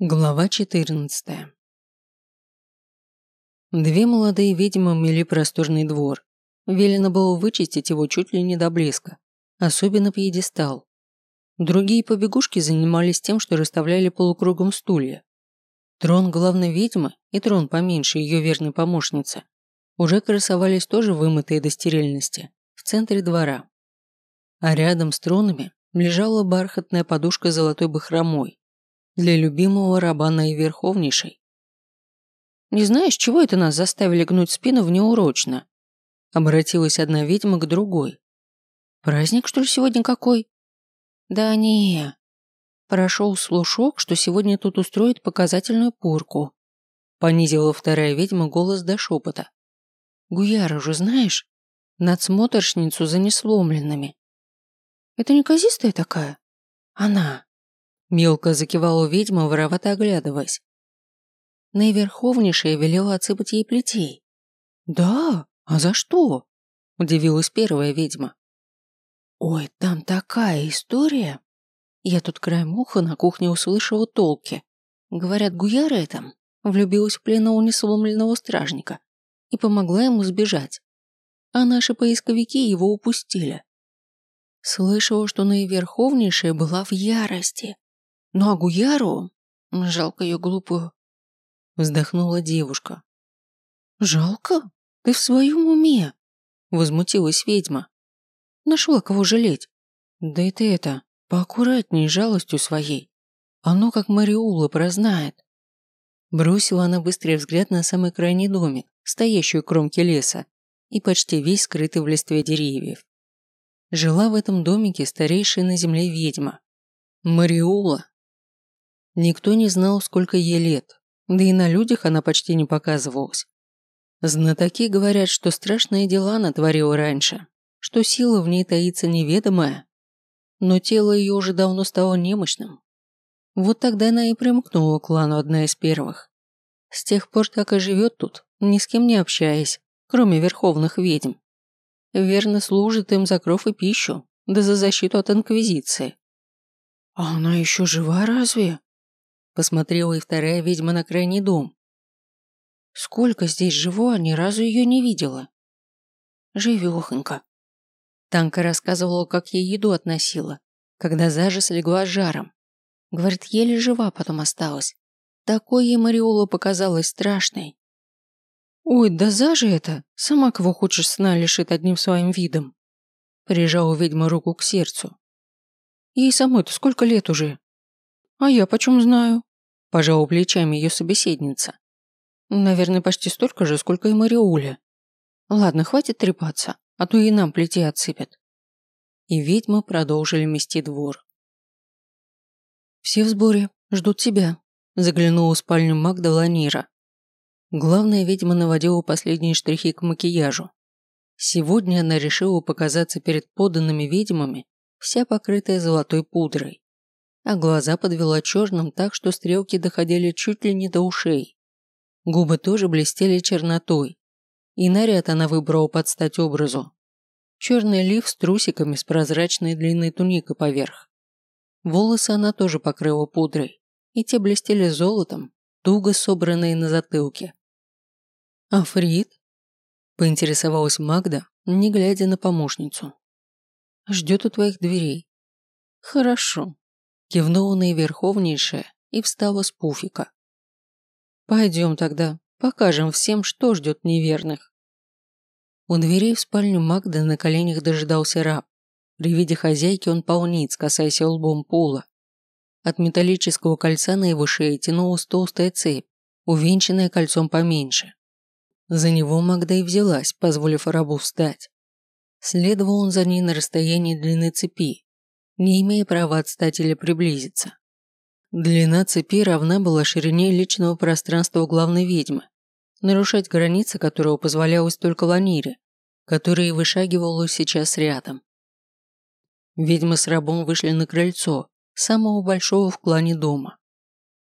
Глава 14 Две молодые ведьмы мели просторный двор. Велено было вычистить его чуть ли не до блеска, особенно пьедестал. Другие побегушки занимались тем, что расставляли полукругом стулья. Трон главной ведьмы и трон поменьше ее верной помощницы уже красовались тоже вымытые до стерильности в центре двора. А рядом с тронами лежала бархатная подушка с золотой бахромой, для любимого раба наиверховнейшей. «Не знаешь, чего это нас заставили гнуть спину внеурочно?» Обратилась одна ведьма к другой. «Праздник, что ли, сегодня какой?» «Да не. Прошел слушок, что сегодня тут устроят показательную порку». Понизила вторая ведьма голос до шепота. «Гуяра же знаешь? Надсмотршницу за несломленными». «Это не казистая такая?» «Она». Мелко закивала ведьма, воровато оглядываясь. Наиверховнейшая велела отсыпать ей плетей. «Да? А за что?» – удивилась первая ведьма. «Ой, там такая история!» Я тут краем уха на кухне услышала толки. Говорят, Гуяра этом влюбилась в пленного несломленного стражника и помогла ему сбежать. А наши поисковики его упустили. Слышала, что наиверховнейшая была в ярости ну а Гуяру... Жалко ее глупую. Вздохнула девушка. Жалко? Ты в своем уме? Возмутилась ведьма. Нашла кого жалеть. Да и ты это, поаккуратней жалостью своей. Оно как Мариула прознает. Бросила она быстрый взгляд на самый крайний домик, стоящий у кромки леса, и почти весь скрытый в листве деревьев. Жила в этом домике старейшая на земле ведьма. Мариула Никто не знал, сколько ей лет, да и на людях она почти не показывалась. Знатоки говорят, что страшные дела натворила раньше, что сила в ней таится неведомая, но тело ее уже давно стало немощным. Вот тогда она и примкнула к клану одна из первых. С тех пор так и живет тут, ни с кем не общаясь, кроме верховных ведьм. Верно служит им за кров и пищу, да за защиту от инквизиции. «А она еще жива разве?» Посмотрела и вторая ведьма на крайний дом. Сколько здесь живу, а ни разу ее не видела. Живехонька. Танка рассказывала, как ей еду относила, когда зажа слегла жаром. Говорит, еле жива потом осталась. Такой ей Мариола показалась страшной. «Ой, да зажа это! Сама кого хочешь сна лишит одним своим видом!» Прижала ведьма руку к сердцу. «Ей самой-то сколько лет уже?» «А я почем знаю?» Пожала плечами ее собеседница. Наверное, почти столько же, сколько и Мариуля. Ладно, хватит трепаться, а то и нам плети отсыпят. И ведьмы продолжили мести двор. Все в сборе, ждут тебя. Заглянула в спальню Магда Ланира. Главная ведьма наводила последние штрихи к макияжу. Сегодня она решила показаться перед поданными ведьмами, вся покрытая золотой пудрой а глаза подвела черным так, что стрелки доходили чуть ли не до ушей. Губы тоже блестели чернотой, и наряд она выбрала под стать образу. Черный лиф с трусиками с прозрачной длинной туникой поверх. Волосы она тоже покрыла пудрой, и те блестели золотом, туго собранные на затылке. «А Фрид?» – поинтересовалась Магда, не глядя на помощницу. «Ждет у твоих дверей». «Хорошо», Кивнула наиверховнейшая и встала с пуфика. «Пойдем тогда, покажем всем, что ждет неверных». У дверей в спальню Магды на коленях дожидался раб. При виде хозяйки он полниц, касаясь лбом пола. От металлического кольца на его шее тянулась толстая цепь, увенчанная кольцом поменьше. За него Магда и взялась, позволив рабу встать. Следовал он за ней на расстоянии длины цепи, не имея права отстать или приблизиться. Длина цепи равна была ширине личного пространства главной ведьмы, нарушать границы которого позволялось только Ланире, которая вышагивала сейчас рядом. Ведьмы с рабом вышли на крыльцо, самого большого в клане дома.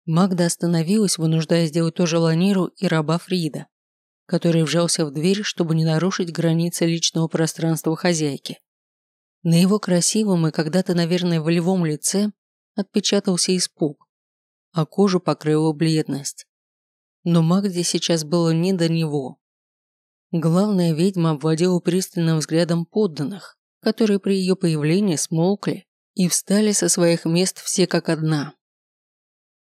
Магда остановилась, вынуждая сделать тоже Ланиру и раба Фрида, который вжался в дверь, чтобы не нарушить границы личного пространства хозяйки. На его красивом и когда-то, наверное, волевом лице отпечатался испуг. а кожу покрыла бледность. Но Магде сейчас было не до него. Главная ведьма обводила пристальным взглядом подданных, которые при ее появлении смолкли и встали со своих мест все как одна.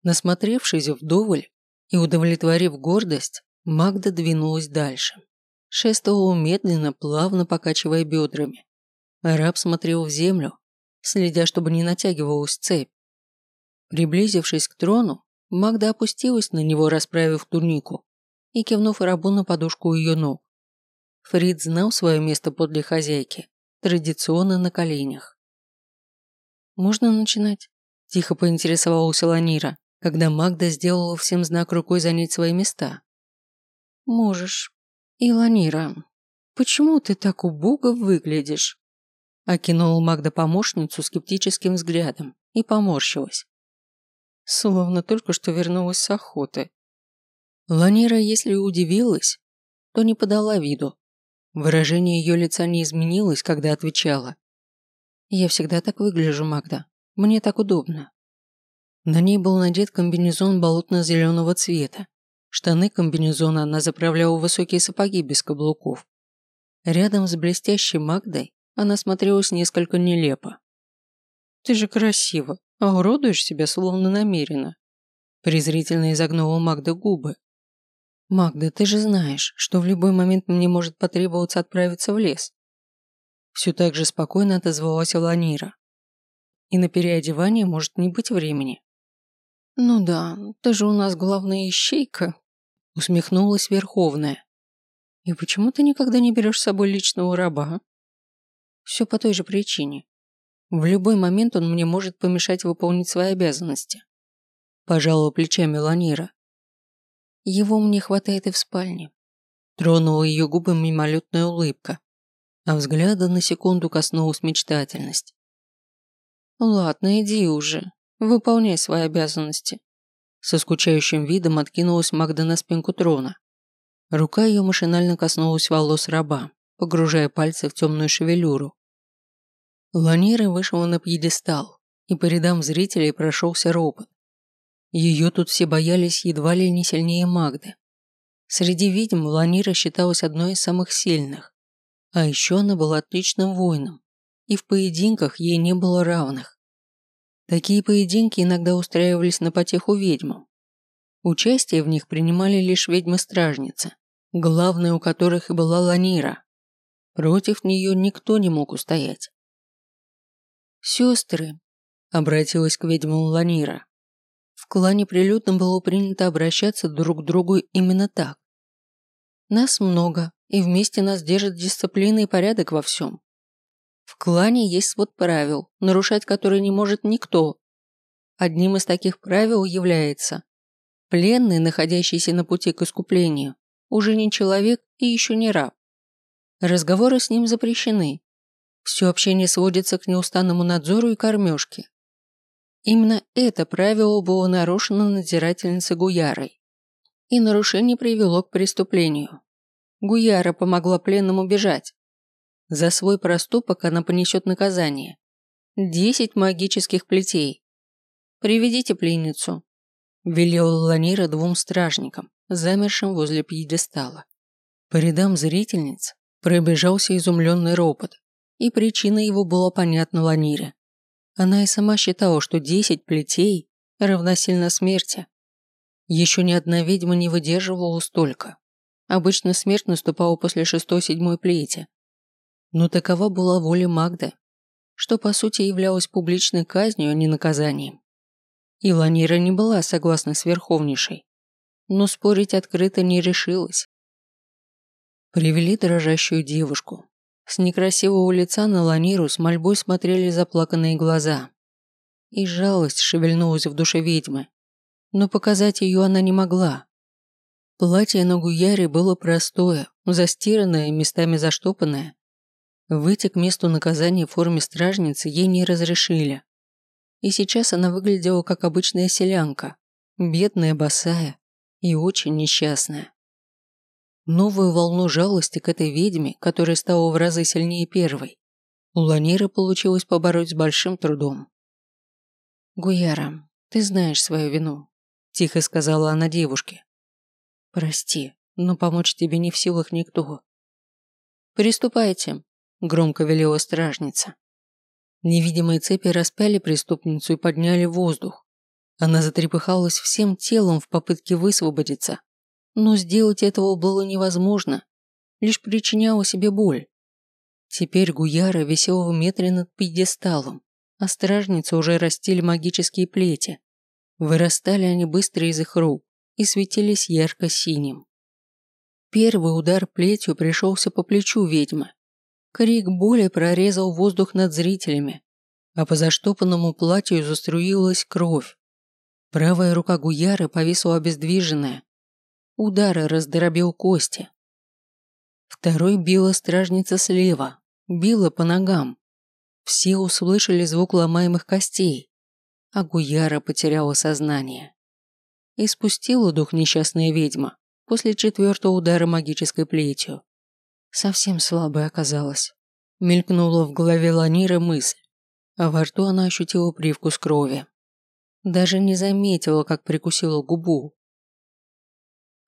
Насмотревшись вдоволь и удовлетворив гордость, Магда двинулась дальше. Шествовала медленно, плавно покачивая бедрами. Араб смотрел в землю, следя, чтобы не натягивалась цепь. Приблизившись к трону, Магда опустилась на него, расправив турнику, и кивнув рабу на подушку ее ног. Фрид знал свое место подле хозяйки, традиционно на коленях. «Можно начинать?» – тихо поинтересовалась Ланира, когда Магда сделала всем знак рукой занять свои места. «Можешь. И Ланира, почему ты так убого выглядишь?» Окинула Магда помощницу скептическим взглядом и поморщилась. Словно только что вернулась с охоты. Ланира, если и удивилась, то не подала виду. Выражение ее лица не изменилось, когда отвечала. «Я всегда так выгляжу, Магда. Мне так удобно». На ней был надет комбинезон болотно-зеленого цвета. Штаны комбинезона она заправляла в высокие сапоги без каблуков. Рядом с блестящей Магдой она смотрелась несколько нелепо. «Ты же красива, а уродуешь себя словно намеренно», презрительно изогнула Магда губы. «Магда, ты же знаешь, что в любой момент мне может потребоваться отправиться в лес». Все так же спокойно отозвалась Ланира. «И на переодевание может не быть времени». «Ну да, ты же у нас главная ищейка», усмехнулась Верховная. «И почему ты никогда не берешь с собой личного раба?» Все по той же причине. В любой момент он мне может помешать выполнить свои обязанности. Пожалуй, плечами Ланира. Его мне хватает и в спальне. Тронула ее губы мимолетная улыбка, а взгляда на секунду коснулась мечтательность. «Ладно, иди уже, выполняй свои обязанности». Со скучающим видом откинулась Магда на спинку трона. Рука ее машинально коснулась волос раба, погружая пальцы в темную шевелюру. Ланира вышла на пьедестал, и по рядам зрителей прошелся робот. Ее тут все боялись едва ли не сильнее Магды. Среди ведьм Ланира считалась одной из самых сильных. А еще она была отличным воином, и в поединках ей не было равных. Такие поединки иногда устраивались на потеху ведьмам. Участие в них принимали лишь ведьмы-стражницы, главной у которых и была Ланира. Против нее никто не мог устоять. «Сестры», – обратилась к ведьмам Ланира. В клане прилюдно было принято обращаться друг к другу именно так. Нас много, и вместе нас держит дисциплина и порядок во всем. В клане есть свод правил, нарушать которые не может никто. Одним из таких правил является пленный, находящийся на пути к искуплению, уже не человек и еще не раб. Разговоры с ним запрещены, все общение сводится к неустанному надзору и кормежке. Именно это правило было нарушено надзирательницей Гуярой. И нарушение привело к преступлению. Гуяра помогла пленному бежать. За свой проступок она понесет наказание. Десять магических плетей. «Приведите пленницу», – велела Ланира двум стражникам, замершим возле пьедестала. По рядам зрительниц пробежался изумленный ропот и причина его была понятна Ланире. Она и сама считала, что десять плетей равносильно смерти. Еще ни одна ведьма не выдерживала столько. Обычно смерть наступала после шестой-седьмой плети. Но такова была воля Магды, что по сути являлась публичной казнью, а не наказанием. И Ланира не была согласна с Верховнейшей, но спорить открыто не решилась. Привели дрожащую девушку, с некрасивого лица на Ланиру с мольбой смотрели заплаканные глаза. И жалость шевельнулась в душе ведьмы. Но показать ее она не могла. Платье на Гуяре было простое, застиранное местами заштопанное. Выйти к месту наказания в форме стражницы ей не разрешили. И сейчас она выглядела как обычная селянка, бедная, босая и очень несчастная. Новую волну жалости к этой ведьме, которая стала в разы сильнее первой, у Ланиры получилось побороть с большим трудом. «Гуяра, ты знаешь свою вину. тихо сказала она девушке. Прости, но помочь тебе не в силах никто. Приступайте, громко велела стражница. Невидимые цепи распяли преступницу и подняли воздух. Она затрепыхалась всем телом в попытке высвободиться, но сделать этого было невозможно, лишь причиняла себе боль. Теперь Гуяра висела в метре над пьедесталом, а стражницы уже растили магические плети. Вырастали они быстро из их рук и светились ярко-синим. Первый удар плетью пришелся по плечу ведьмы. Крик боли прорезал воздух над зрителями, а по заштопанному платью заструилась кровь. Правая рука Гуяры повисла обездвиженная. Удары раздробил кости. Второй била стражница слева, била по ногам. Все услышали звук ломаемых костей, а Гуяра потеряла сознание. И спустила дух несчастная ведьма после четвертого удара магической плетью. Совсем слабой оказалась. Мелькнула в голове Ланира мысль, а во рту она ощутила привкус крови. Даже не заметила, как прикусила губу.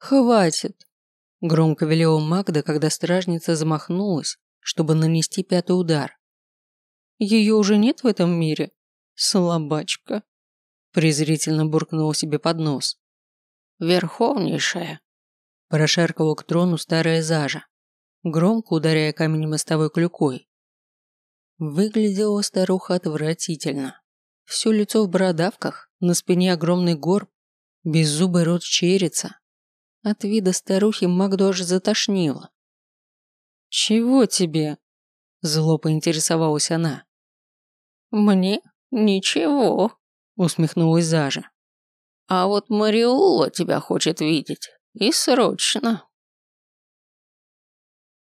«Хватит!» Громко велела Магда, когда стражница замахнулась, чтобы нанести пятый удар. Ее уже нет в этом мире? Слабачка. Презрительно буркнула себе под нос. Верховнейшая. Прошаркала к трону старая зажа, громко ударяя камень мостовой клюкой. Выглядела старуха отвратительно. Все лицо в бородавках, на спине огромный горб, беззубый рот черица, от вида старухи Магду аж затошнило. «Чего тебе?» – зло поинтересовалась она. «Мне ничего», – усмехнулась Зажа. «А вот Мариула тебя хочет видеть. И срочно».